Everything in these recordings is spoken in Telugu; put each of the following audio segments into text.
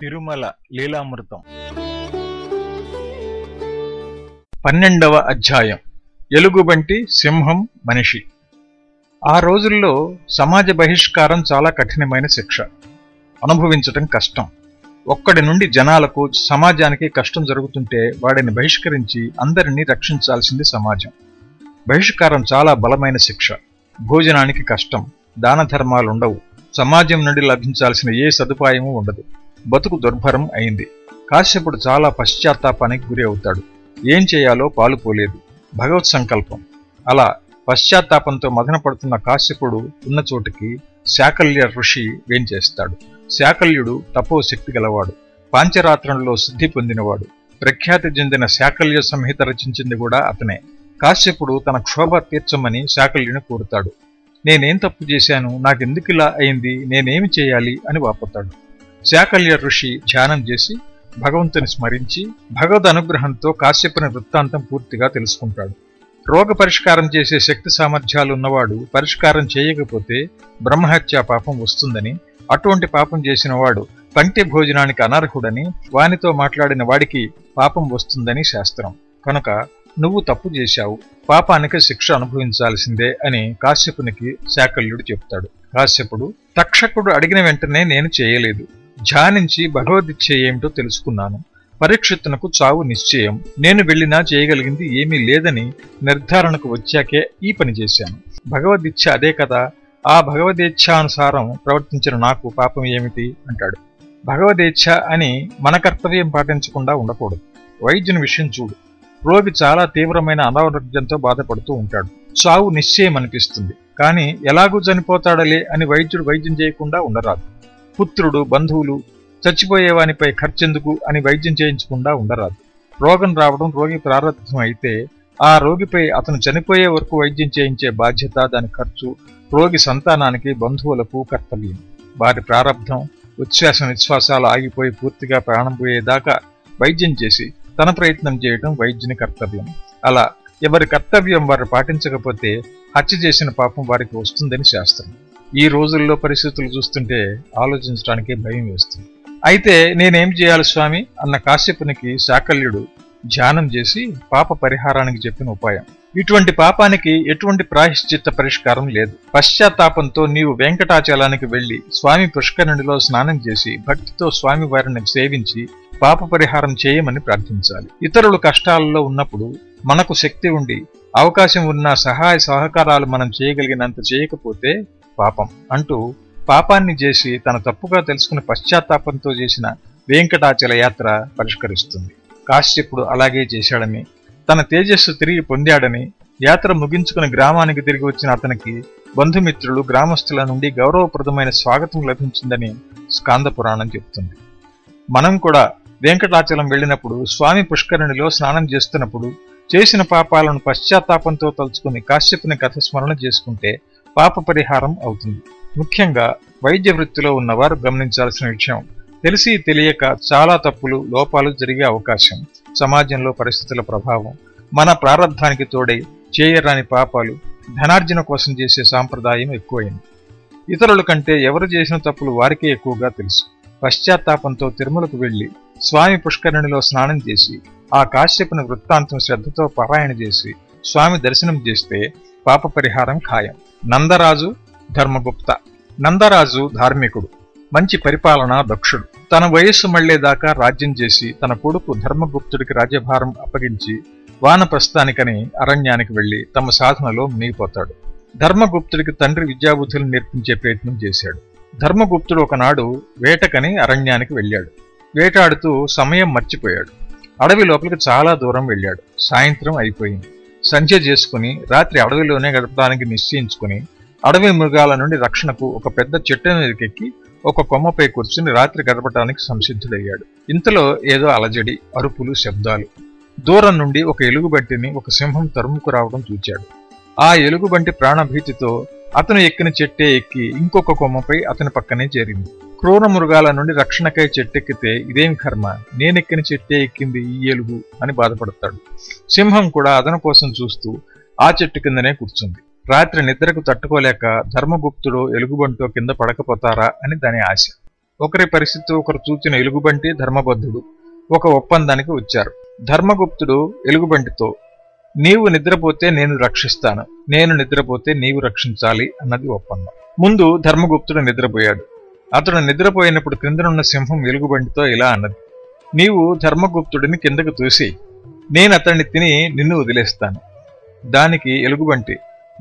తిరుమల లీలామృతం. పన్నెండవ అధ్యాయం. ఎలుగుబంటి సింహం మనిషి. ఆ రోజుల్లో సమాజ బహిష్కారం చాలా కఠినమైన శిక్ష. అనుభవించటం కష్టం. ఒక్కడి నుండి జనాలకు సమాజానికి కష్టం జరుగుతుంటే వాడిని బహిష్కరించి అందరినీ రక్షించాల్సింది సమాజం. బహిష్కారం చాలా బలమైన శిక్ష. భోజనానికి కష్టం. దాన ధర్మాలుండవు. సమాజం నుండి లభించాల్సిన ఏ సదుపాయము ఉండదు. బతుకు దుర్భరం అయింది. కాశ్యపుడు చాలా పశ్చాత్తాపానికి గురి అవుతాడు. ఏం చేయాలో పాలుపోలేదు భగవత్ సంకల్పం. అలా పశ్చాత్తాపంతో మదనపడుతున్న కాశ్యపుడు ఉన్న చోటికి శాకల్య ఋషి వేంచేస్తాడు శాకల్యుడు తపోశక్తి గలవాడు. పాంచరాత్రంలో సిద్ధి పొందినవాడు. ప్రఖ్యాతి చెందిన శాకల్య సంహిత రచించింది కూడా అతనే. కాశ్యపుడు తన క్షోభ తీర్చమని శాకల్యుని కోరుతాడు. నేనేం తప్పు చేశాను? నాకెందుకిలా అయింది? నేనేమి చేయాలి? అని వాపోతాడు. శాకల్య ఋషి ధ్యానం చేసి భగవంతుని స్మరించి భగవద్ అనుగ్రహంతో కాశ్యపుని వృత్తాంతం పూర్తిగా తెలుసుకుంటాడు. రోగ పరిష్కారం చేసే శక్తి సామర్థ్యాలు ఉన్నవాడు పరిష్కారం చేయకపోతే బ్రహ్మహత్యా పాపం వస్తుందని అటువంటి పాపం చేసిన వాడు పంక్తి భోజనానికి అనర్హుడని వానితో మాట్లాడిన వాడికి పాపం వస్తుందని శాస్త్రం. కనుక నువ్వు తప్పు చేశావు పాపానికి శిక్ష అనుభవించాల్సిందే అని కాశ్యపునికి శాకల్యుడు చెప్తాడు. కాశ్యపుడు తక్షకుడు అడిగిన వెంటనే నేను చేయలేదు. ధ్యానించి భగవద్గీత ఏమిటో తెలుసుకున్నాను. పరీక్షిత్తునకు చావు నిశ్చయం. నేను వెళ్ళినా చేయగలిగింది ఏమీ లేదని నిర్ధారణకు వచ్చాకే ఈ పని చేశాను. భగవద్గీత అదే కదా ఆ భగవదేచ్ఛానుసారం ప్రవర్తించిన నాకు పాపం ఏమిటి? అంటాడు. భగవదేచ్ఛ అని మన కర్తవ్యం పాటించకుండా ఉండకూడదు. వైద్యుని విషయం చూడు. రోగి చాలా తీవ్రమైన అనారోగ్యంతో బాధపడుతూ ఉంటాడు. చావు నిశ్చయం అనిపిస్తుంది కానీ ఎలాగూ చనిపోతాడలే అని వైద్యుడు వైద్యం చేయకుండా ఉండరాదు. పుత్రుడు బంధువులు చచ్చిపోయేవానిపై ఖర్చెందుకు అని వైద్యం చేయించకుండా ఉండరాదు. రోగం రావడం రోగి ప్రారంభం అయితే ఆ రోగిపై అతను చనిపోయే వరకు వైద్యం చేయించే బాధ్యత దాని ఖర్చు రోగి సంతానానికి బంధువులకు కర్తవ్యం. వారి ప్రారంధం ఉచ్ఛ్వాస నిశ్వాసాలు ఆగిపోయి పూర్తిగా ప్రాణం పోయేదాకా వైద్యం చేసి తన ప్రయత్నం చేయడం వైద్యుని కర్తవ్యం. అలా ఎవరి కర్తవ్యం వారు పాటించకపోతే హత్య చేసిన పాపం వారికి వస్తుందని శాస్త్రం. ఈ రోజుల్లో పరిస్థితులు చూస్తుంటే ఆలోచించడానికి భయం వేస్తుంది. అయితే నేనేం చేయాలి స్వామి అన్న కాశ్యపునికి శాకల్యుడు ధ్యానం చేసి పాప పరిహారానికి చెప్పిన ఉపాయం. ఇటువంటి పాపానికి ఎటువంటి ప్రాయశ్చిత్త పరిష్కారం లేదు. పశ్చాత్తాపంతో నీవు వెంకటాచలానికి వెళ్ళి స్వామి పుష్కరునిలో స్నానం చేసి భక్తితో స్వామి వారిని సేవించి పాప పరిహారం చేయమని ప్రార్థించాలి. ఇతరులు కష్టాలలో ఉన్నప్పుడు మనకు శక్తి ఉండి అవకాశం ఉన్న సహాయ సహకారాలు మనం చేయగలిగినంత చేయకపోతే పాపం అంటూ పాపాన్ని చేసి తన తప్పుగా తెలుసుకుని పశ్చాత్తాపంతో చేసిన వెంకటాచల యాత్ర పరిష్కరిస్తుంది. కాశ్యపుడు అలాగే చేశాడని తన తేజస్సు తిరిగి పొందాడని యాత్ర ముగించుకుని గ్రామానికి తిరిగి వచ్చిన అతనికి బంధుమిత్రులు గ్రామస్తుల నుండి గౌరవప్రదమైన స్వాగతం లభించిందని స్కాంద పురాణం చెబుతుంది మనం కూడా వెంకటాచలం వెళ్ళినప్పుడు స్వామి పుష్కరిణిలో స్నానం చేస్తున్నప్పుడు చేసిన పాపాలను పశ్చాత్తాపంతో తలుచుకుని కాశ్యపుని కథ స్మరణ చేసుకుంటే పాప పరిహారం అవుతుంది. ముఖ్యంగా వైద్య వృత్తిలో ఉన్నవారు గమనించాల్సిన విషయం తెలిసి తెలియక చాలా తప్పులు లోపాలు జరిగే అవకాశం సమాజంలో పరిస్థితుల ప్రభావం మన ప్రారంధానికి తోడై చేయరాని పాపాలు ధనార్జన కోసం చేసే సాంప్రదాయం ఎక్కువైంది. ఇతరుల కంటే ఎవరు చేసిన తప్పులు వారికే ఎక్కువగా తెలుసు. పశ్చాత్తాపంతో తిరుమలకు వెళ్ళి స్వామి పుష్కరిణిలో స్నానం చేసి ఆ కాశ్యపుని వృత్తాంతం శ్రద్ధతో పారాయణ చేసి స్వామి దర్శనం చేస్తే పాప పరిహారం ఖాయం. నందరాజు ధర్మగుప్త. నందరాజు ధార్మికుడు. మంచి పరిపాలన దక్షుడు. తన వయస్సు మళ్ళేదాకా రాజ్యం చేసి తన కొడుకు ధర్మగుప్తుడికి రాజ్యభారం అప్పగించి వానప్రస్థానికని అరణ్యానికి వెళ్ళి తమ సాధనలో మునిగిపోతాడు. ధర్మగుప్తుడికి తండ్రి విద్యాబుద్ధులు నేర్పించే ప్రయత్నం చేశాడు. ధర్మగుప్తుడు ఒకనాడు వేటకని అరణ్యానికి వెళ్ళాడు. వేటాడుతూ సమయం మర్చిపోయాడు. అడవి లోపలికి చాలా దూరం వెళ్ళాడు. సాయంత్రం అయిపోయింది. సంచ చేసుకుని రాత్రి అడవిలోనే గడపడానికి నిశ్చయించుకుని అడవి మృగాల నుండి రక్షణకు ఒక పెద్ద చెట్టు మీదకెక్కి ఒక కొమ్మపై కూర్చుని రాత్రి గడపటానికి సంసిద్ధుడయ్యాడు. ఇంతలో ఏదో అలజడి అరుపులు శబ్దాలు. దూరం నుండి ఒక ఎలుగుబంటిని ఒక సింహం తరుముకు రావడం చూచాడు. ఆ ఎలుగుబంటి ప్రాణభీతితో అతను ఎక్కిన చెట్టే ఎక్కి ఇంకొక కొమ్మపై అతని పక్కనే చేరింది. క్రూర మృగాల నుండి రక్షణకై చెట్టెక్కితే ఇదేం కర్మ? నేనెక్కిన చెట్టే ఎక్కింది ఈ ఎలుగు అని బాధపడతాడు. సింహం కూడా అతను కోసం చూస్తూ ఆ చెట్టు కిందనే కూర్చుంది. రాత్రి నిద్రకు తట్టుకోలేక ధర్మగుప్తుడు ఎలుగుబంటో కింద పడకపోతారా అని దాని ఆశ. ఒకరి పరిస్థితి ఒకరు చూచిన ఎలుగుబంటి ధర్మబద్ధుడు. ఒక ఒప్పందానికి వచ్చారు. ధర్మగుప్తుడు ఎలుగుబంటితో నీవు నిద్రపోతే నేను రక్షిస్తాను. నేను నిద్రపోతే నీవు రక్షించాలి అన్నది ఒప్పందం. ముందు ధర్మగుప్తుడు నిద్రపోయాడు. అతడు నిద్రపోయినప్పుడు క్రిందనున్న సింహం ఎలుగుబంటితో ఇలా అన్నది. నీవు ధర్మగుప్తుడిని కిందకు తూసి నేను అతన్ని తిని నిన్ను వదిలేస్తాను. దానికి ఎలుగుబంటి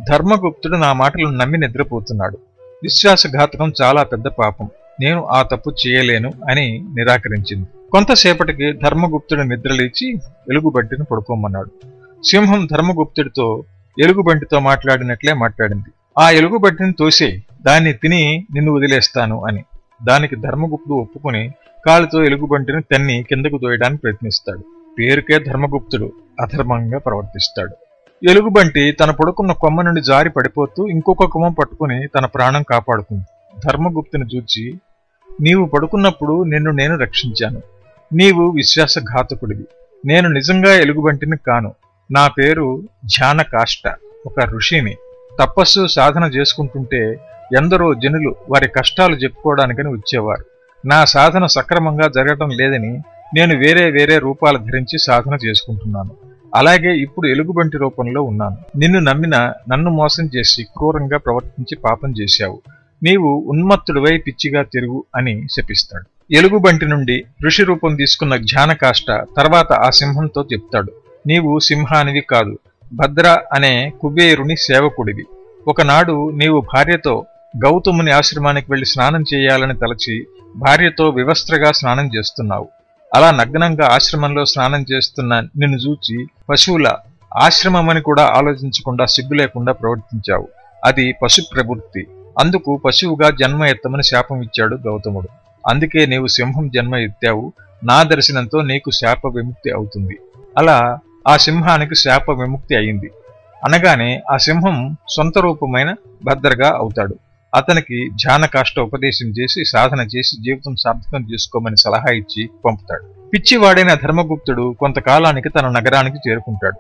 ధర్మగుప్తుడు నా మాటలను నమ్మి నిద్రపోతున్నాడు. విశ్వాసఘాతకం చాలా పెద్ద పాపం. నేను ఆ తప్పు చేయలేను అని నిరాకరించింది. కొంతసేపటికి ధర్మగుప్తుడు నిద్రలేచి ఎలుగుబంటిని పడుకోమన్నాడు. సింహం ధర్మగుప్తుడితో ఎలుగుబంటితో మాట్లాడినట్లే మాట్లాడింది. ఆ ఎలుగుబంటిని తోసే దాన్ని తిని నిన్ను వదిలేస్తాను అని. దానికి ధర్మగుప్తుడు ఒప్పుకుని కాలుతో ఎలుగుబంటిని తన్ని కిందకు దోయడానికి ప్రయత్నిస్తాడు. పేరుకే ధర్మగుప్తుడు అధర్మంగా ప్రవర్తిస్తాడు. ఎలుగుబంటి తన పడుకున్న కొమ్మ నుండి జారి పడిపోతూ ఇంకొక కొమ్మ పట్టుకుని తన ప్రాణం కాపాడుకుంది. ధర్మగుప్తుని చూచి నీవు పడుకున్నప్పుడు నిన్ను నేను రక్షించాను. నీవు విశ్వాసఘాతకుడివి. నేను నిజంగా ఎలుగుబంటిని కాను. నా పేరు ధ్యాన కాష్ట ఒక ఋషిని. తపస్సు సాధన చేసుకుంటుంటే ఎందరో జనులు వారి కష్టాలు చెప్పుకోవడానికని వచ్చేవారు. నా సాధన సక్రమంగా జరగటం లేదని నేను వేరే వేరే రూపాలు ధరించి సాధన చేసుకుంటున్నాను. అలాగే ఇప్పుడు ఎలుగుబంటి రూపంలో ఉన్నాను. నిన్ను నమ్మిన నన్ను మోసం చేసి క్రూరంగా ప్రవర్తించి పాపం చేశావు. నీవు ఉన్మత్తుడివై పిచ్చిగా తిరుగు అని శపిస్తాడు. ఎలుగుబంటి నుండి ఋషి రూపం తీసుకున్న ధ్యానకాష్ట తర్వాత ఆ సింహంతో చెప్తాడు. నీవు సింహానివి కాదు. భద్ర అనే కుబేరుని సేవకుడివి. ఒకనాడు నీవు భార్యతో గౌతముని ఆశ్రమానికి వెళ్ళి స్నానం చేయాలని తలచి భార్యతో వివస్త్రగా స్నానం చేస్తున్నావు. అలా నగ్నంగా ఆశ్రమంలో స్నానం చేస్తున్న నిన్ను చూచి పశువుల ఆశ్రమమని కూడా ఆలోచించకుండా సిగ్గు లేకుండా ప్రవర్తించావు. అది పశు ప్రవృత్తి అందుకు పశువుగా జన్మ ఎత్తమని శాపం ఇచ్చాడు గౌతముడు. అందుకే నీవు సింహం జన్మ ఎత్తావు. నా దర్శనంతో నీకు శాప విముక్తి అవుతుంది. అలా ఆ సింహానికి శాప విముక్తి అయింది. అనగానే ఆ సింహం సొంత రూపమైన భద్రగా అవుతాడు. అతనికి ధ్యానకాష్ట ఉపదేశం చేసి సాధన చేసి జీవితం సార్థకం చేసుకోమని సలహా ఇచ్చి పంపుతాడు. పిచ్చివాడైన ధర్మగుప్తుడు కొంతకాలానికి తన నగరానికి చేరుకుంటాడు.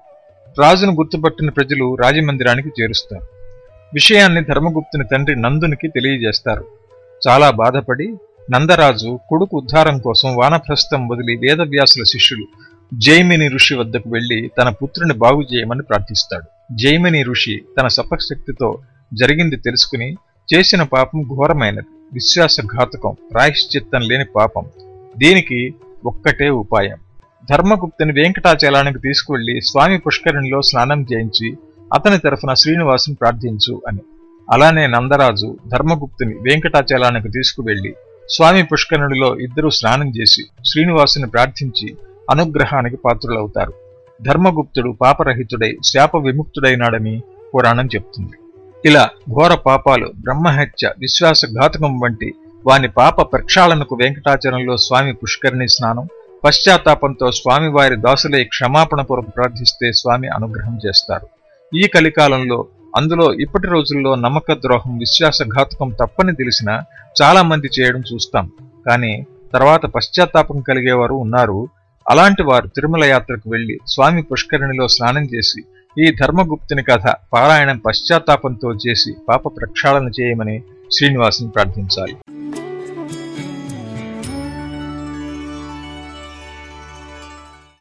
రాజును గుర్తుపట్టిన ప్రజలు రాజమందిరానికి చేరుస్తారు. విషయాన్ని ధర్మగుప్తుని తండ్రి నందునికి తెలియజేస్తారు. చాలా బాధపడి నందరాజు కొడుకు ఉద్ధారం కోసం వానప్రస్థం వదిలి వేదవ్యాసుల శిష్యులు జైమిని ఋషి వద్దకు వెళ్ళి తన పుత్రుని బాగు చేయమని ప్రార్థిస్తాడు. జైమిని ఋషి తన సపశక్తితో జరిగింది తెలుసుకుని చేసిన పాపం ఘోరమైనది. విశ్వాసఘాతకం ప్రాయశ్చిత్తం లేని పాపం. దీనికి ఒక్కటే ఉపాయం. ధర్మగుప్తుని వెంకటాచలానికి తీసుకువెళ్ళి స్వామి పుష్కరిణిలో స్నానం చేయించి అతని తరఫున శ్రీనివాసుని ప్రార్థించు అని. అలానే నందరాజు ధర్మగుప్తుని వెంకటాచలానికి తీసుకువెళ్ళి స్వామి పుష్కరునిలో ఇద్దరూ స్నానం చేసి శ్రీనివాసుని ప్రార్థించి అనుగ్రహానికి పాత్రులవుతారు. ధర్మగుప్తుడు పాపరహితుడై శాప విముక్తుడైనాడని పురాణం చెప్తుంది. ఇలా ఘోర పాపాలు బ్రహ్మహత్య విశ్వాసఘాతకం వంటి వాని పాప ప్రక్షాళనకు వెంకటాచలంలో స్వామి పుష్కరిణి స్నానం పశ్చాత్తాపంతో స్వామివారి దాసులై క్షమాపణ కొరకు ప్రార్థిస్తే స్వామి అనుగ్రహం చేస్తారు. ఈ కలికాలంలో అందులో ఇప్పటి రోజుల్లో నమ్మక ద్రోహం విశ్వాసఘాతకం తప్పని తెలిసినా చాలా మంది చేయడం చూస్తాం. కానీ తర్వాత పశ్చాత్తాపం కలిగేవారు ఉన్నారు. అలాంటి వారు తిరుమల యాత్రకు వెళ్ళి స్వామి పుష్కరిణిలో స్నానం చేసి ఈ ధర్మగుప్తుని కథ పారాయణం పశ్చాత్తాపంతో చేసి పాప ప్రక్షాళన చేయమని శ్రీనివాసుని ప్రార్థించాలి.